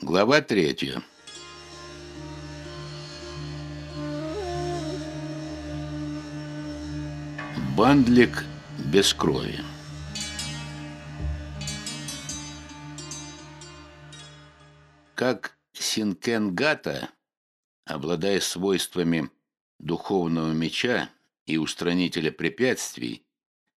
Глава третья. Бандлик без крови. Как Синкенгата, обладая свойствами духовного меча и устранителя препятствий,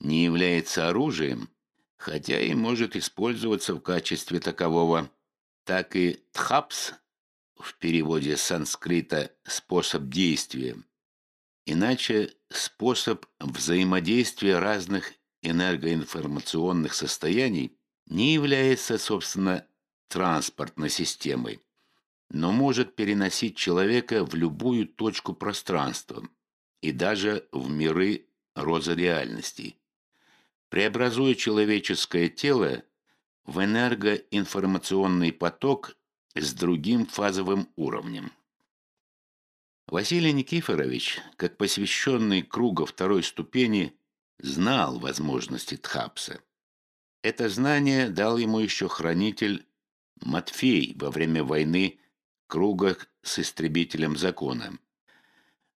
не является оружием, хотя и может использоваться в качестве такового, так и тхапс в переводе с санскрита «способ действия», иначе способ взаимодействия разных энергоинформационных состояний не является, собственно, транспортной системой, но может переносить человека в любую точку пространства и даже в миры роза реальностей, преобразуя человеческое тело в энергоинформационный поток с другим фазовым уровнем. Василий Никифорович, как посвященный круга второй ступени, знал возможности Тхапса. Это знание дал ему еще хранитель Матфей во время войны круга с истребителем закона.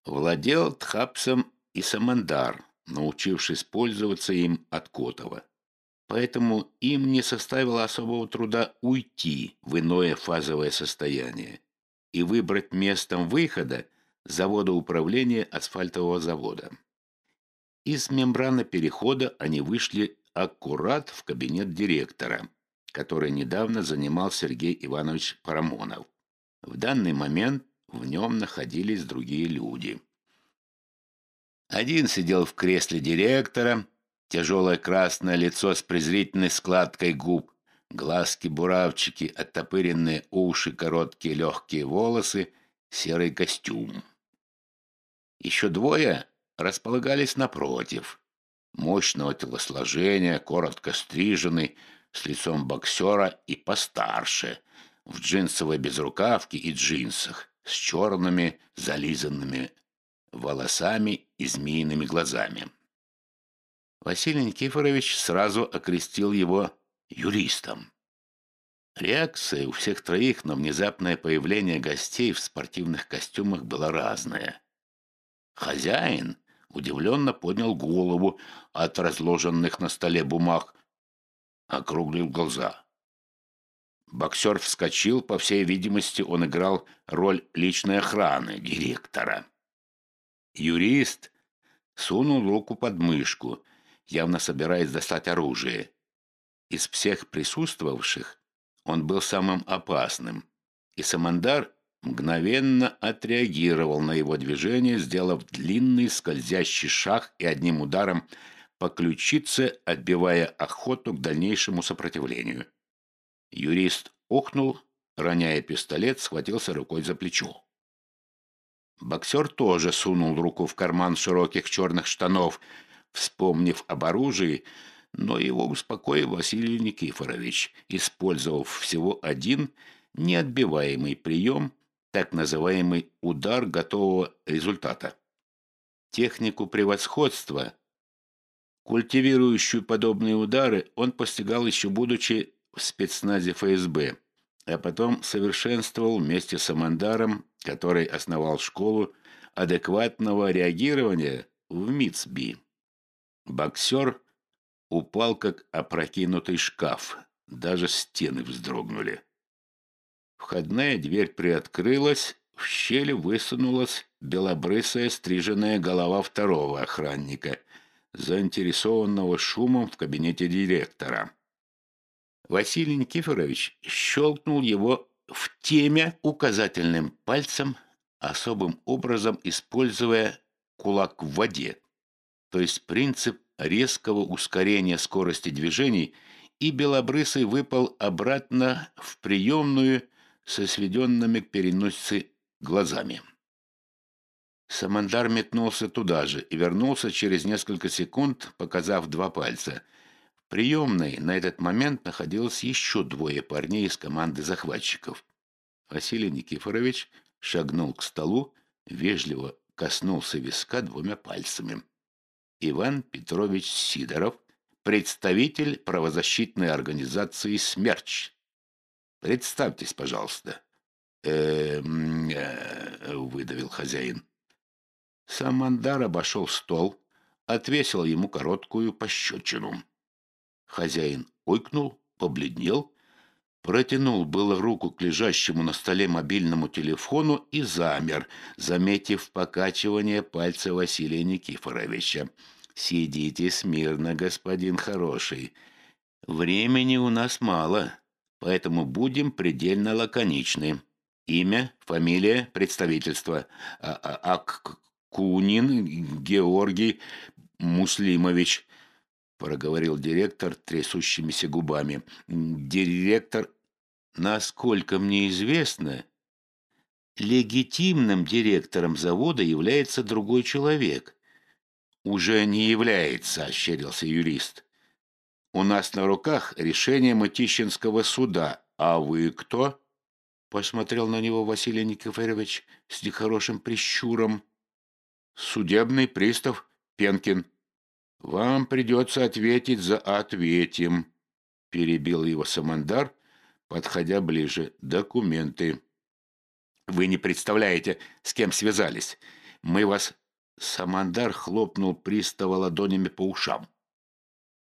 Владел Тхапсом и Самандар, научившись пользоваться им от Котова. Поэтому им не составило особого труда уйти в иное фазовое состояние и выбрать местом выхода завода управления асфальтового завода. Из мембраны перехода они вышли аккурат в кабинет директора, который недавно занимал Сергей Иванович Парамонов. В данный момент в нем находились другие люди. Один сидел в кресле директора, Тяжелое красное лицо с презрительной складкой губ, глазки-буравчики, оттопыренные уши, короткие легкие волосы, серый костюм. Еще двое располагались напротив. Мощного телосложения, коротко стриженный, с лицом боксера и постарше, в джинсовой безрукавке и джинсах, с черными зализанными волосами и змеиными глазами. Василий Никифорович сразу окрестил его юристом. Реакция у всех троих на внезапное появление гостей в спортивных костюмах была разная. Хозяин удивленно поднял голову от разложенных на столе бумаг, округлил глаза. Боксер вскочил, по всей видимости, он играл роль личной охраны директора. Юрист сунул руку под мышку явно собираясь достать оружие. Из всех присутствовавших он был самым опасным, и Самандар мгновенно отреагировал на его движение, сделав длинный скользящий шаг и одним ударом по ключице, отбивая охоту к дальнейшему сопротивлению. Юрист охнул, роняя пистолет, схватился рукой за плечо. Боксер тоже сунул руку в карман широких черных штанов – вспомнив об оружии, но его успокоил Василий Никифорович, использовав всего один неотбиваемый прием, так называемый удар готового результата. Технику превосходства, культивирующую подобные удары, он постигал еще будучи в спецназе ФСБ, а потом совершенствовал вместе с Амандаром, который основал школу адекватного реагирования в МИЦБИ. Боксер упал, как опрокинутый шкаф. Даже стены вздрогнули. Входная дверь приоткрылась, в щели высунулась белобрысая стриженная голова второго охранника, заинтересованного шумом в кабинете директора. Василий Никифорович щелкнул его в теме указательным пальцем, особым образом используя кулак в воде то есть принцип резкого ускорения скорости движений, и Белобрысый выпал обратно в приемную со сведенными к переносице глазами. Самандар метнулся туда же и вернулся через несколько секунд, показав два пальца. В приемной на этот момент находилось еще двое парней из команды захватчиков. Василий Никифорович шагнул к столу, вежливо коснулся виска двумя пальцами. Иван Петрович Сидоров, представитель правозащитной организации «Смерч», Представьтесь, пожалуйста. э выдавил хозяин. Самандар обошел стол, отвесил ему короткую пощечину. Хозяин ойкнул, побледнел, протянул было руку к лежащему на столе мобильному телефону и замер, заметив покачивание пальца Василия Никифоровича. «Сидите смирно, господин хороший. Времени у нас мало, поэтому будем предельно лаконичны. Имя, фамилия, представительство. А, а, а Кунин Георгий Муслимович, проговорил директор трясущимися губами. Директор, насколько мне известно, легитимным директором завода является другой человек. Уже не является, ощерился юрист. У нас на руках решение Мытищинского суда. А вы кто? Посмотрел на него Василий Никифорович с нехорошим прищуром. Судебный пристав Пенкин. Вам придется ответить за «ответим», — перебил его Самандар, подходя ближе. «Документы». «Вы не представляете, с кем связались. Мы вас...» Самандар хлопнул пристава ладонями по ушам.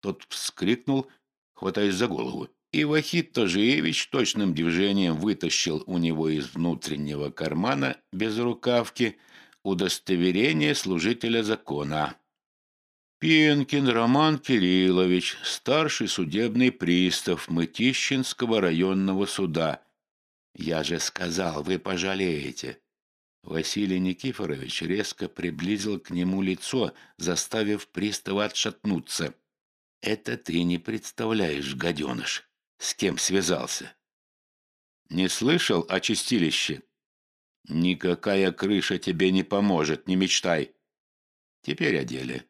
Тот вскрикнул, хватаясь за голову. И Вахид Тожиевич точным движением вытащил у него из внутреннего кармана без рукавки удостоверение служителя закона. Пенкин Роман Кириллович, старший судебный пристав Мытищинского районного суда. Я же сказал, вы пожалеете. Василий Никифорович резко приблизил к нему лицо, заставив пристава отшатнуться. Это ты не представляешь, гаденыш, с кем связался. Не слышал о чистилище? Никакая крыша тебе не поможет, не мечтай. Теперь о деле.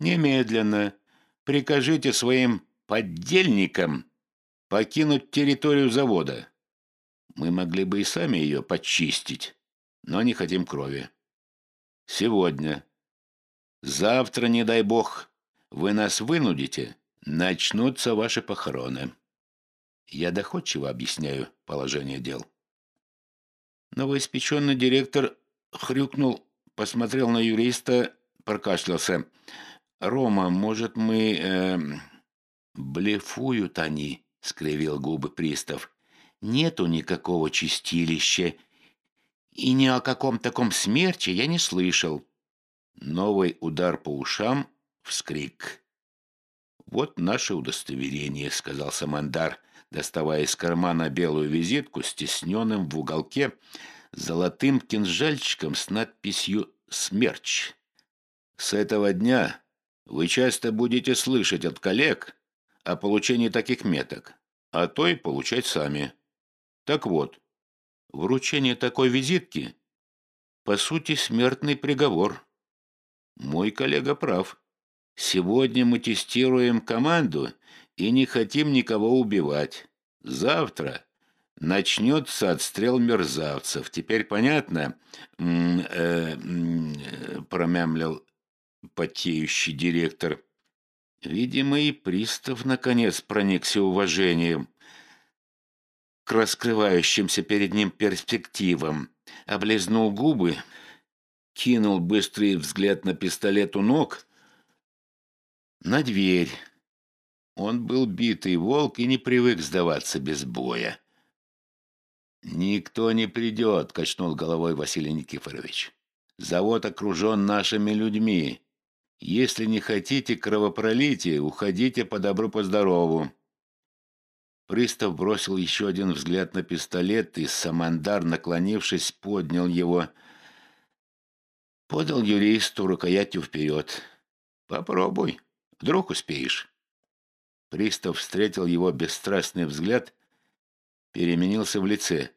Немедленно прикажите своим поддельникам покинуть территорию завода. Мы могли бы и сами ее почистить, но не хотим крови. Сегодня. Завтра, не дай бог, вы нас вынудите, начнутся ваши похороны. Я доходчиво объясняю положение дел. Новоиспеченный директор хрюкнул, посмотрел на юриста, прокашлялся. «Рома, может, мы...» э, «Блефуют они», — скривил губы пристав. «Нету никакого чистилища. И ни о каком таком смерче я не слышал». Новый удар по ушам вскрик. «Вот наше удостоверение», — сказал Самандар, доставая из кармана белую визитку с тесненным в уголке золотым кинжальчиком с надписью «Смерч». «С этого дня вы часто будете слышать от коллег о получении таких меток, а то и получать сами. Так вот, вручение такой визитки — по сути смертный приговор. Мой коллега прав». Сегодня мы тестируем команду и не хотим никого убивать. Завтра начнется отстрел мерзавцев. Теперь понятно, -э -э промямлил потеющий директор. Видимо, и пристав наконец проникся уважением к раскрывающимся перед ним перспективам. Облизнул губы, кинул быстрый взгляд на пистолет у ног — на дверь. Он был битый волк и не привык сдаваться без боя. «Никто не придет», — качнул головой Василий Никифорович. «Завод окружен нашими людьми. Если не хотите кровопролития, уходите по добру, по здорову». Пристав бросил еще один взгляд на пистолет, и Самандар, наклонившись, поднял его. Подал юристу рукоятью вперед. «Попробуй». Вдруг успеешь?» Пристав встретил его бесстрастный взгляд, переменился в лице.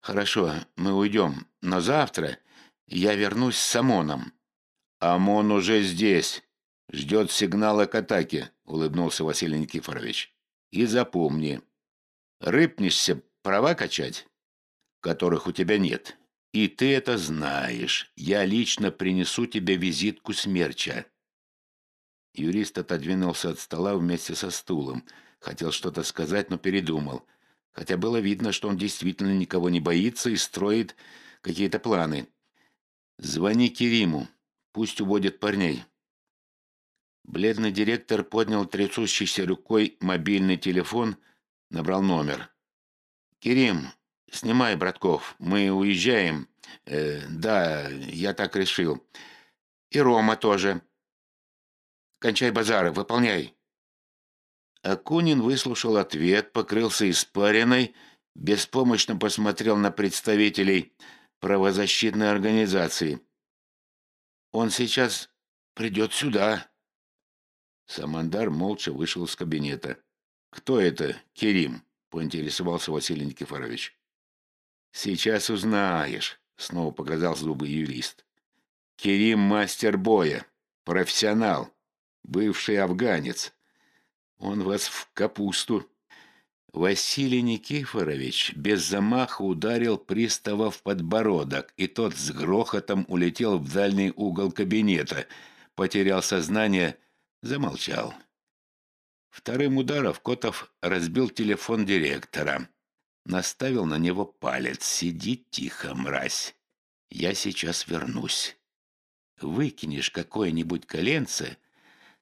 «Хорошо, мы уйдем, но завтра я вернусь с Амоном». «Амон уже здесь, ждет сигнала к атаке», — улыбнулся Василий Никифорович. «И запомни, рыпнешься права качать, которых у тебя нет, и ты это знаешь. Я лично принесу тебе визитку смерча». Юрист отодвинулся от стола вместе со стулом. Хотел что-то сказать, но передумал. хотя было видно, что он действительно никого не боится и строит какие-то планы. «Звони Кериму, пусть уводит парней». Бледный директор поднял трясущейся рукой мобильный телефон, набрал номер. «Керим, снимай, братков, мы уезжаем. Э, да, я так решил. И Рома тоже. Кончай базары, выполняй». Акунин выслушал ответ, покрылся испариной, беспомощно посмотрел на представителей правозащитной организации. «Он сейчас придет сюда». Самандар молча вышел из кабинета. «Кто это, Керим?» — поинтересовался Василий Никифорович. «Сейчас узнаешь», — снова показал зубы юрист. «Керим — мастер боя, профессионал, бывший афганец. Он вас в капусту». Василий Никифорович без замаха ударил пристава в подбородок, и тот с грохотом улетел в дальний угол кабинета, потерял сознание, замолчал. Вторым ударом Котов разбил телефон директора. Наставил на него палец. «Сиди тихо, мразь. Я сейчас вернусь. Выкинешь какое-нибудь коленце,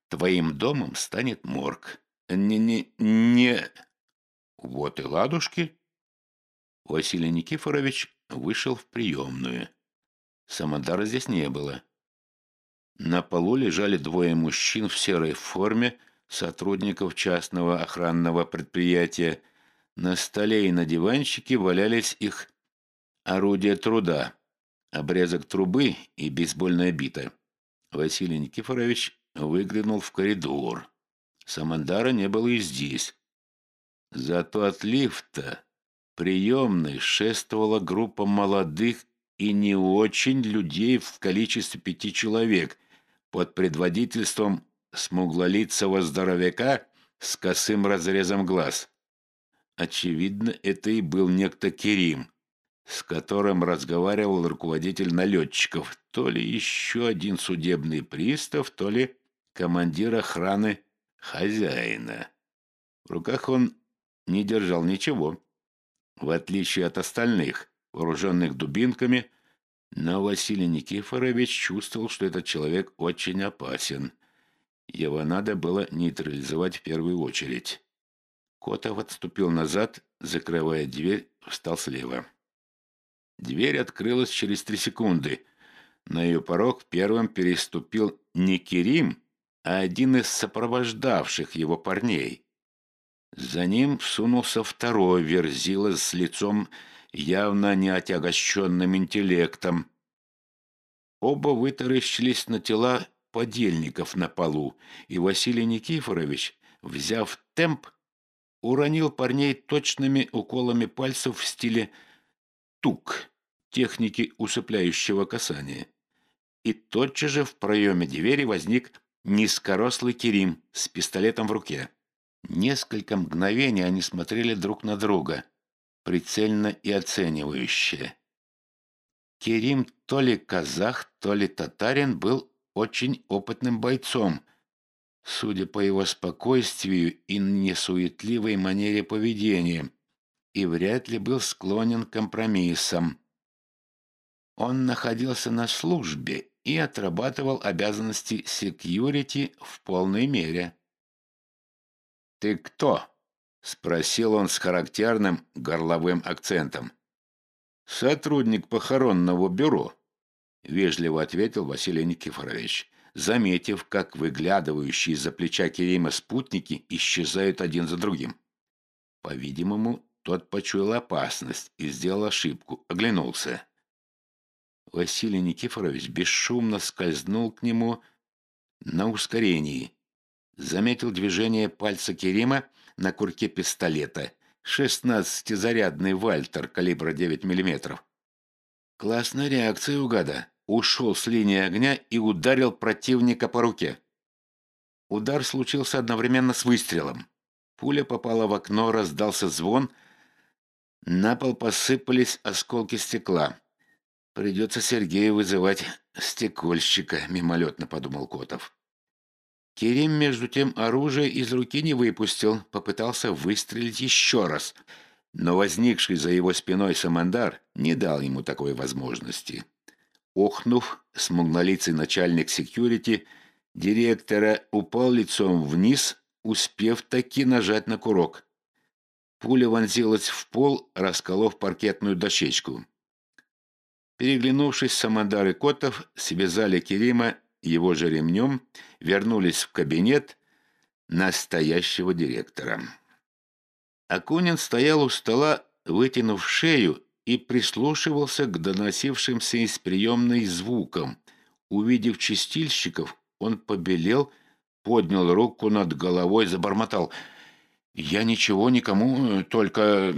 твоим домом станет морг. Не-не... не...» «Вот и ладушки». Василий Никифорович вышел в приемную. Самодара здесь не было. На полу лежали двое мужчин в серой форме, сотрудников частного охранного предприятия. На столе и на диванчике валялись их орудия труда, обрезок трубы и бейсбольная бита. Василий Никифорович выглянул в коридор. Самандара не было и здесь. Зато от лифта приемной шествовала группа молодых и не очень людей в количестве пяти человек под предводительством смуглолицего здоровяка с косым разрезом глаз. Очевидно, это и был некто Керим, с которым разговаривал руководитель налетчиков, то ли еще один судебный пристав, то ли командир охраны хозяина. В руках он не держал ничего. В отличие от остальных, вооруженных дубинками, но Василий Никифорович чувствовал, что этот человек очень опасен. Его надо было нейтрализовать в первую очередь. Котов отступил назад, закрывая дверь, встал слева. Дверь открылась через три секунды. На ее порог первым переступил не Керим, а один из сопровождавших его парней. За ним всунулся второй верзила с лицом явно не отягощенным интеллектом. Оба вытаращились на тела подельников на полу, и Василий Никифорович, взяв темп, уронил парней точными уколами пальцев в стиле тук, техники усыпляющего касания. И тотчас же в проеме двери возник низкорослый Керим с пистолетом в руке. Несколько мгновений они смотрели друг на друга, прицельно и оценивающе. Керим то ли казах, то ли татарин был очень опытным бойцом, судя по его спокойствию и несуетливой манере поведения, и вряд ли был склонен к компромиссам. Он находился на службе и отрабатывал обязанности секьюрити в полной мере. «Ты кто?» — спросил он с характерным горловым акцентом. «Сотрудник похоронного бюро», — вежливо ответил Василий Никифорович, заметив, как выглядывающие из-за плеча Керима спутники исчезают один за другим. По-видимому, тот почуял опасность и сделал ошибку, оглянулся. Василий Никифорович бесшумно скользнул к нему на ускорении. Заметил движение пальца Керима на курке пистолета. Шестнадцатизарядный Вальтер калибра 9 мм. Классная реакция у гада. Ушел с линии огня и ударил противника по руке. Удар случился одновременно с выстрелом. Пуля попала в окно, раздался звон. На пол посыпались осколки стекла. «Придется Сергею вызывать стекольщика», — мимолетно подумал Котов. Керим, между тем, оружие из руки не выпустил, попытался выстрелить еще раз. Но возникший за его спиной Самандар не дал ему такой возможности. Охнув, смуглолицый начальник секьюрити директора упал лицом вниз, успев таки нажать на курок. Пуля вонзилась в пол, расколов паркетную дощечку. Переглянувшись, Самандар и Котов связали Керима его же ремнем, вернулись в кабинет настоящего директора. Акунин стоял у стола, вытянув шею, и прислушивался к доносившимся из приемной звукам. Увидев чистильщиков, он побелел, поднял руку над головой, забормотал. «Я ничего никому, только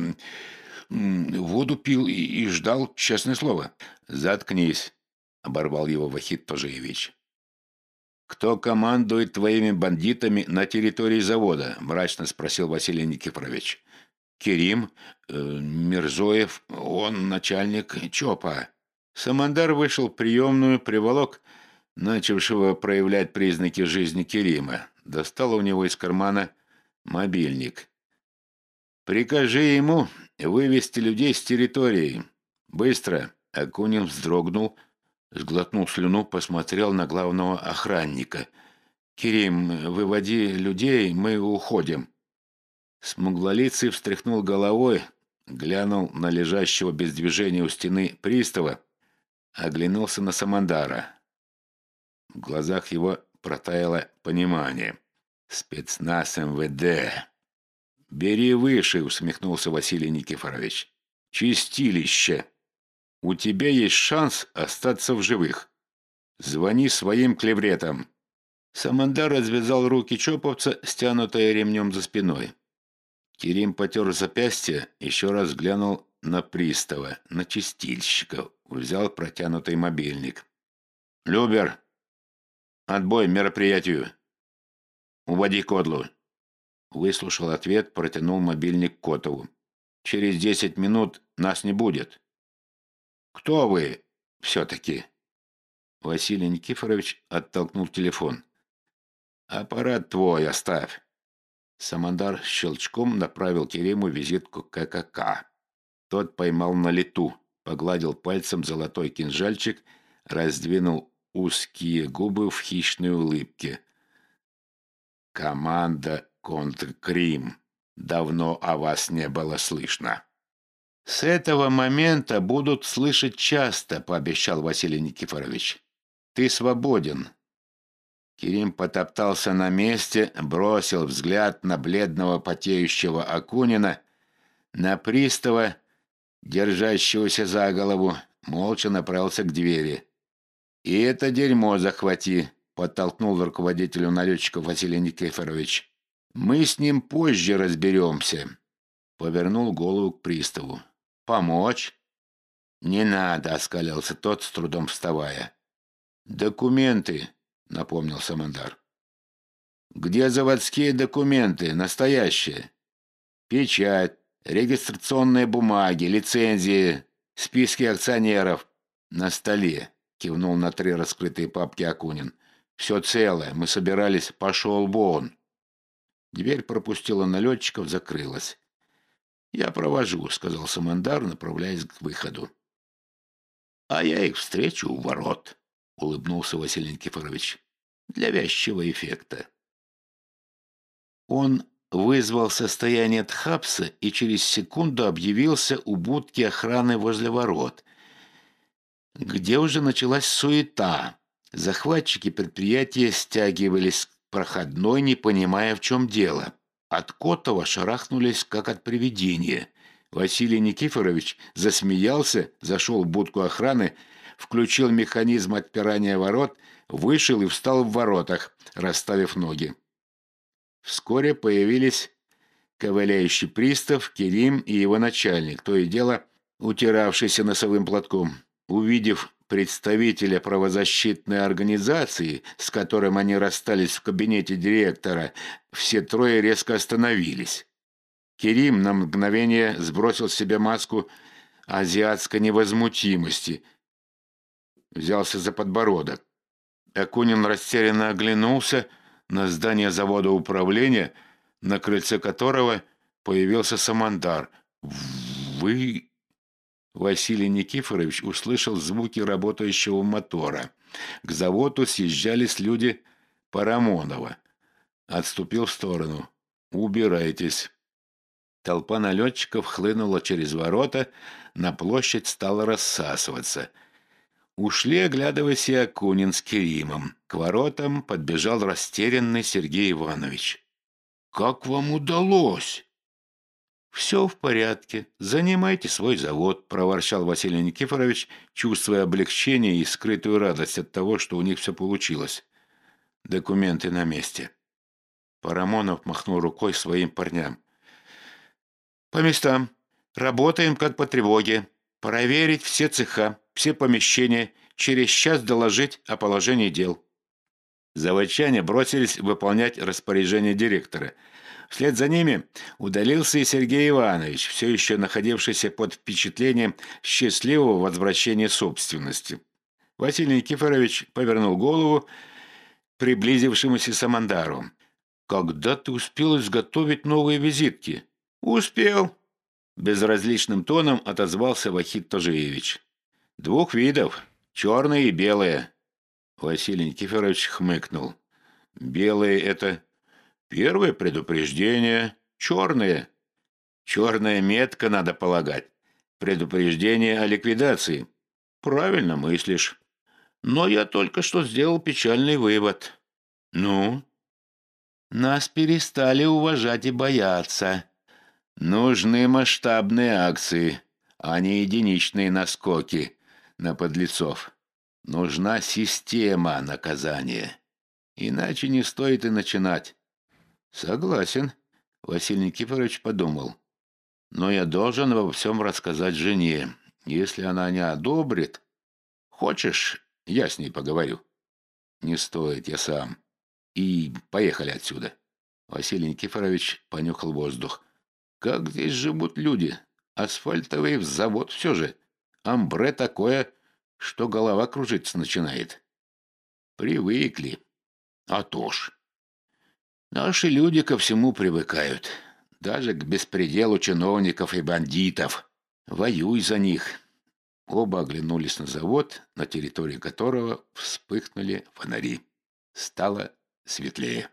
воду пил и, ждал, честное слово». «Заткнись», — оборвал его Вахид Тожиевич. «Кто командует твоими бандитами на территории завода?» – мрачно спросил Василий Никифорович. «Керим, э, Мирзоев, он начальник ЧОПа». Самандар вышел в приемную, приволок начавшего проявлять признаки жизни Керима. Достал у него из кармана мобильник. «Прикажи ему вывести людей с территории. Быстро!» Акунин вздрогнул, — Сглотнул слюну, посмотрел на главного охранника. «Кирим, выводи людей, мы уходим». Смуглолицый встряхнул головой, глянул на лежащего без движения у стены пристава, оглянулся на Самандара. В глазах его протаяло понимание. «Спецназ МВД». «Бери выше», — усмехнулся Василий Никифорович. «Чистилище». У тебя есть шанс остаться в живых. Звони своим клевретам». Самандар развязал руки чоповца, стянутые ремнем за спиной. Кирим потер запястье, еще раз глянул на пристава, на чистильщика, взял протянутый мобильник. «Любер, отбой мероприятию. Уводи Кодлу». Выслушал ответ, протянул мобильник Котову. «Через десять минут нас не будет. «Кто вы все-таки?» Василий Никифорович оттолкнул телефон. «Аппарат твой оставь». Самандар щелчком направил Керему визитку ККК. Тот поймал на лету, погладил пальцем золотой кинжальчик, раздвинул узкие губы в хищной улыбке. «Команда Контркрим. Давно о вас не было слышно». «С этого момента будут слышать часто», — пообещал Василий Никифорович. «Ты свободен». Кирим потоптался на месте, бросил взгляд на бледного потеющего Акунина, на пристава, держащегося за голову, молча направился к двери. «И это дерьмо захвати», — подтолкнул руководителю налетчиков Василий Никифорович. «Мы с ним позже разберемся», — повернул голову к приставу. «Помочь?» «Не надо», — оскалился тот, с трудом вставая. «Документы», — напомнил Самандар. «Где заводские документы, настоящие? Печать, регистрационные бумаги, лицензии, списки акционеров. На столе», — кивнул на три раскрытые папки Акунин. «Все целое, мы собирались, пошел вон». Дверь пропустила налетчиков, закрылась. «Я провожу», — сказал Самандар, направляясь к выходу. «А я их встречу у ворот», — улыбнулся Василий Никифорович, — «для вязчего эффекта». Он вызвал состояние Тхапса и через секунду объявился у будки охраны возле ворот, где уже началась суета. Захватчики предприятия стягивались к проходной, не понимая, в чем дело. От Котова шарахнулись, как от привидения. Василий Никифорович засмеялся, зашел в будку охраны, включил механизм отпирания ворот, вышел и встал в воротах, расставив ноги. Вскоре появились ковыляющий пристав, Керим и его начальник, то и дело утиравшийся носовым платком. Увидев представителя правозащитной организации, с которым они расстались в кабинете директора, все трое резко остановились. Керим на мгновение сбросил с себя маску азиатской невозмутимости, взялся за подбородок. Акунин растерянно оглянулся на здание завода управления, на крыльце которого появился Самандар. Вы... Василий Никифорович услышал звуки работающего мотора. К заводу съезжались люди Парамонова. Отступил в сторону. «Убирайтесь». Толпа налетчиков хлынула через ворота, на площадь стала рассасываться. Ушли, оглядываясь и Акунин с Керимом. К воротам подбежал растерянный Сергей Иванович. «Как вам удалось?» «Все в порядке. Занимайте свой завод», – проворчал Василий Никифорович, чувствуя облегчение и скрытую радость от того, что у них все получилось. «Документы на месте». Парамонов махнул рукой своим парням. «По местам. Работаем как по тревоге. Проверить все цеха, все помещения, через час доложить о положении дел». Заводчане бросились выполнять распоряжение директора – Вслед за ними удалился и Сергей Иванович, все еще находившийся под впечатлением счастливого возвращения собственности. Василий Никифорович повернул голову приблизившемуся Самандару. «Когда ты успел изготовить новые визитки?» «Успел», — безразличным тоном отозвался Вахид Тожеевич. «Двух видов, черные и белые». Василий Никифорович хмыкнул. «Белые — это Первое предупреждение — черное. Черная метка, надо полагать. Предупреждение о ликвидации. Правильно мыслишь. Но я только что сделал печальный вывод. Ну? Нас перестали уважать и бояться. Нужны масштабные акции, а не единичные наскоки на подлецов. Нужна система наказания. Иначе не стоит и начинать. «Согласен», — Василий Никифорович подумал. «Но я должен во всем рассказать жене. Если она не одобрит... Хочешь, я с ней поговорю?» «Не стоит, я сам. И поехали отсюда». Василий Никифорович понюхал воздух. «Как здесь живут люди? Асфальтовый завод все же. Амбре такое, что голова кружиться начинает». «Привыкли. А то ж...» Наши люди ко всему привыкают, даже к беспределу чиновников и бандитов. Воюй за них. Оба оглянулись на завод, на территории которого вспыхнули фонари. Стало светлее.